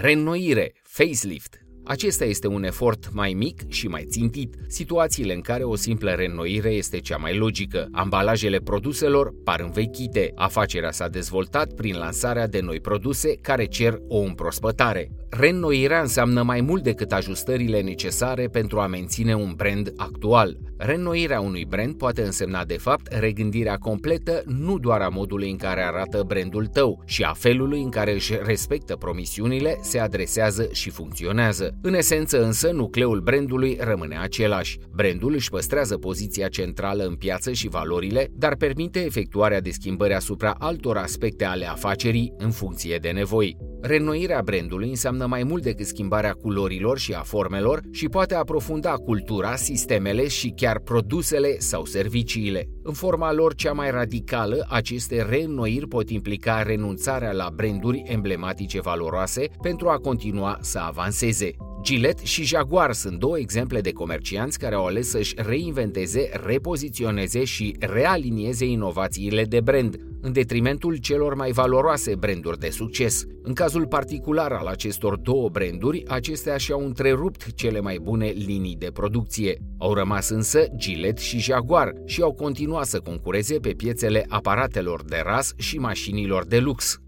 Reînnoire, facelift, acesta este un efort mai mic și mai țintit, situațiile în care o simplă reînnoire este cea mai logică. Ambalajele produselor par învechite, afacerea s-a dezvoltat prin lansarea de noi produse care cer o împrospătare. Reînnoirea înseamnă mai mult decât ajustările necesare pentru a menține un brand actual. Reînnoirea unui brand poate însemna de fapt regândirea completă nu doar a modului în care arată brandul tău și a felului în care își respectă promisiunile, se adresează și funcționează. În esență însă, nucleul brandului rămâne același. Brandul își păstrează poziția centrală în piață și valorile, dar permite efectuarea de schimbări asupra altor aspecte ale afacerii în funcție de nevoi. Renoirea brandului înseamnă mai mult decât schimbarea culorilor și a formelor și poate aprofunda cultura, sistemele și chiar produsele sau serviciile. În forma lor cea mai radicală, aceste reînnoiri pot implica renunțarea la branduri emblematice valoroase pentru a continua să avanseze. Gillette și Jaguar sunt două exemple de comercianți care au ales să-și reinventeze, repoziționeze și realinieze inovațiile de brand, în detrimentul celor mai valoroase branduri de succes. În cazul particular al acestor două branduri, acestea și-au întrerupt cele mai bune linii de producție. Au rămas însă Gillette și Jaguar și au continuat să concureze pe piețele aparatelor de ras și mașinilor de lux.